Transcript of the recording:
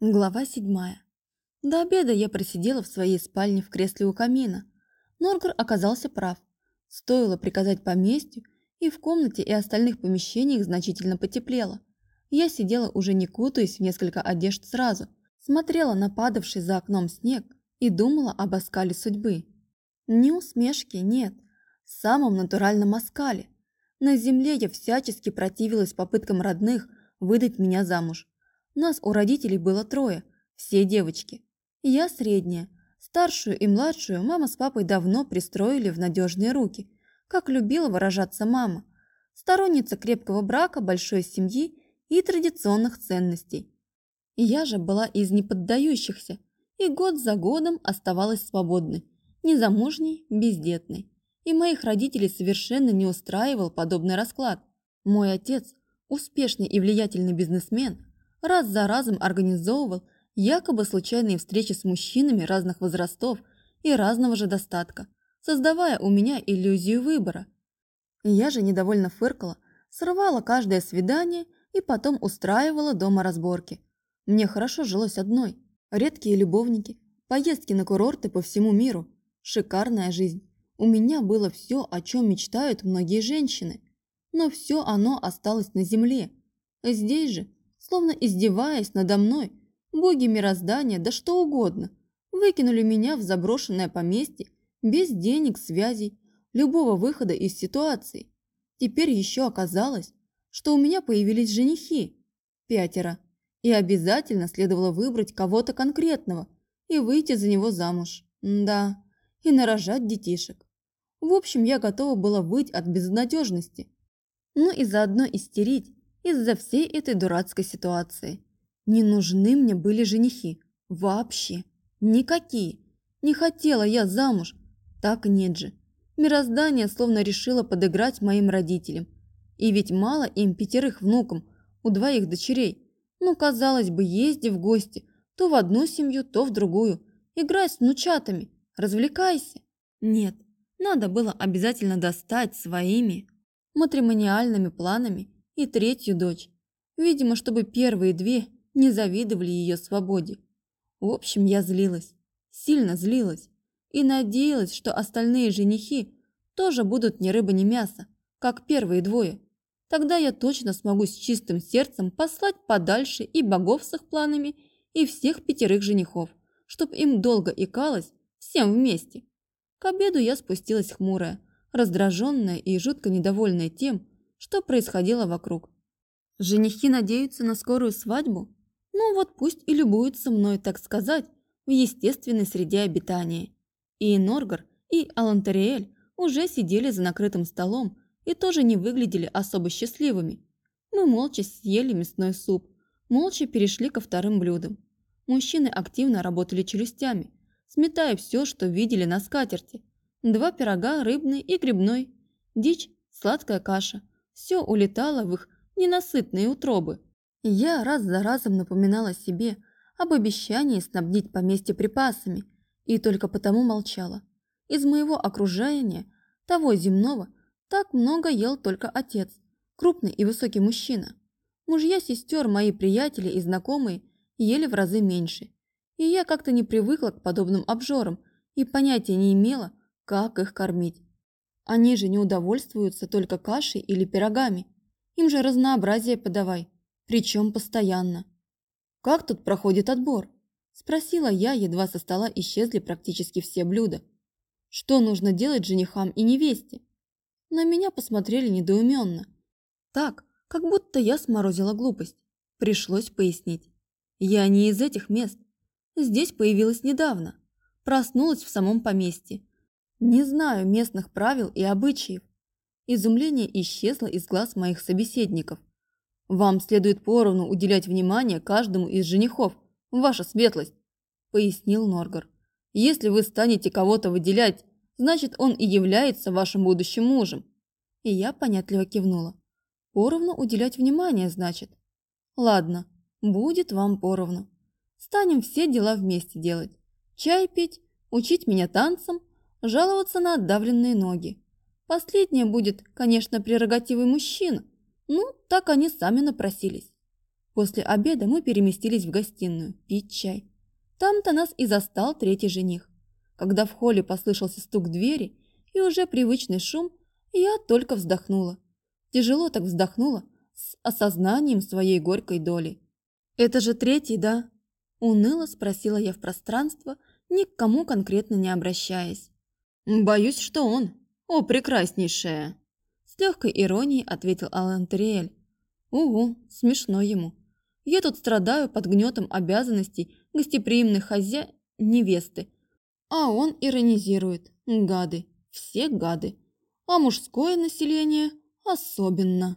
Глава седьмая. До обеда я просидела в своей спальне в кресле у камина. Норгар оказался прав. Стоило приказать поместью, и в комнате и остальных помещениях значительно потеплело. Я сидела уже не кутаясь в несколько одежд сразу, смотрела на падавший за окном снег и думала об оскале судьбы. Ни усмешки нет, самом натуральном оскале. На земле я всячески противилась попыткам родных выдать меня замуж. Нас у родителей было трое, все девочки. Я средняя. Старшую и младшую мама с папой давно пристроили в надежные руки, как любила выражаться мама. Сторонница крепкого брака, большой семьи и традиционных ценностей. Я же была из неподдающихся, и год за годом оставалась свободной, незамужней, бездетной. И моих родителей совершенно не устраивал подобный расклад. Мой отец, успешный и влиятельный бизнесмен – раз за разом организовывал якобы случайные встречи с мужчинами разных возрастов и разного же достатка, создавая у меня иллюзию выбора. Я же недовольно фыркала, срывала каждое свидание и потом устраивала дома разборки. Мне хорошо жилось одной. Редкие любовники, поездки на курорты по всему миру, шикарная жизнь. У меня было все, о чем мечтают многие женщины. Но все оно осталось на земле. Здесь же словно издеваясь надо мной, боги мироздания, да что угодно, выкинули меня в заброшенное поместье без денег, связей, любого выхода из ситуации. Теперь еще оказалось, что у меня появились женихи, пятеро, и обязательно следовало выбрать кого-то конкретного и выйти за него замуж. Да, и нарожать детишек. В общем, я готова была выть от безнадежности. Ну и заодно истерить, из-за всей этой дурацкой ситуации. Не нужны мне были женихи. Вообще. Никакие. Не хотела я замуж. Так нет же. Мироздание словно решило подыграть моим родителям. И ведь мало им пятерых внукам, у двоих дочерей. Ну, казалось бы, езди в гости, то в одну семью, то в другую. Играй с внучатами, развлекайся. Нет, надо было обязательно достать своими матримониальными планами и третью дочь. Видимо, чтобы первые две не завидовали ее свободе. В общем, я злилась, сильно злилась и надеялась, что остальные женихи тоже будут ни рыба, ни мясо, как первые двое. Тогда я точно смогу с чистым сердцем послать подальше и богов с их планами, и всех пятерых женихов, чтоб им долго икалось всем вместе. К обеду я спустилась хмурая, раздраженная и жутко недовольная тем, что происходило вокруг. Женихи надеются на скорую свадьбу? Ну вот пусть и любуются мной, так сказать, в естественной среде обитания. И Норгар, и Алантериэль уже сидели за накрытым столом и тоже не выглядели особо счастливыми. Мы молча съели мясной суп, молча перешли ко вторым блюдам. Мужчины активно работали челюстями, сметая все, что видели на скатерти. Два пирога, рыбный и грибной, дичь, сладкая каша – все улетало в их ненасытные утробы. Я раз за разом напоминала себе об обещании снабдить поместье припасами и только потому молчала. Из моего окружения, того земного, так много ел только отец, крупный и высокий мужчина. Мужья сестер, мои приятели и знакомые ели в разы меньше. И я как-то не привыкла к подобным обжорам и понятия не имела, как их кормить. Они же не удовольствуются только кашей или пирогами. Им же разнообразие подавай, причем постоянно. «Как тут проходит отбор?» – спросила я, едва со стола исчезли практически все блюда. «Что нужно делать женихам и невесте?» На меня посмотрели недоуменно. Так, как будто я сморозила глупость. Пришлось пояснить. Я не из этих мест. Здесь появилась недавно. Проснулась в самом поместье не знаю местных правил и обычаев. Изумление исчезло из глаз моих собеседников. Вам следует поровну уделять внимание каждому из женихов, ваша светлость, пояснил Норгар. Если вы станете кого-то выделять, значит он и является вашим будущим мужем. И я понятливо кивнула. Поровну уделять внимание, значит. Ладно, будет вам поровну. Станем все дела вместе делать. Чай пить, учить меня танцам, жаловаться на отдавленные ноги. Последнее будет, конечно, прерогативой мужчин, ну, так они сами напросились. После обеда мы переместились в гостиную пить чай. Там-то нас и застал третий жених. Когда в холле послышался стук двери и уже привычный шум, я только вздохнула. Тяжело так вздохнула, с осознанием своей горькой доли. «Это же третий, да?» Уныло спросила я в пространство, ни к кому конкретно не обращаясь. «Боюсь, что он. О, прекраснейшая!» С легкой иронией ответил Алан Триэль. «Угу, смешно ему. Я тут страдаю под гнетом обязанностей гостеприимной хозя... невесты. А он иронизирует. Гады. Все гады. А мужское население особенно».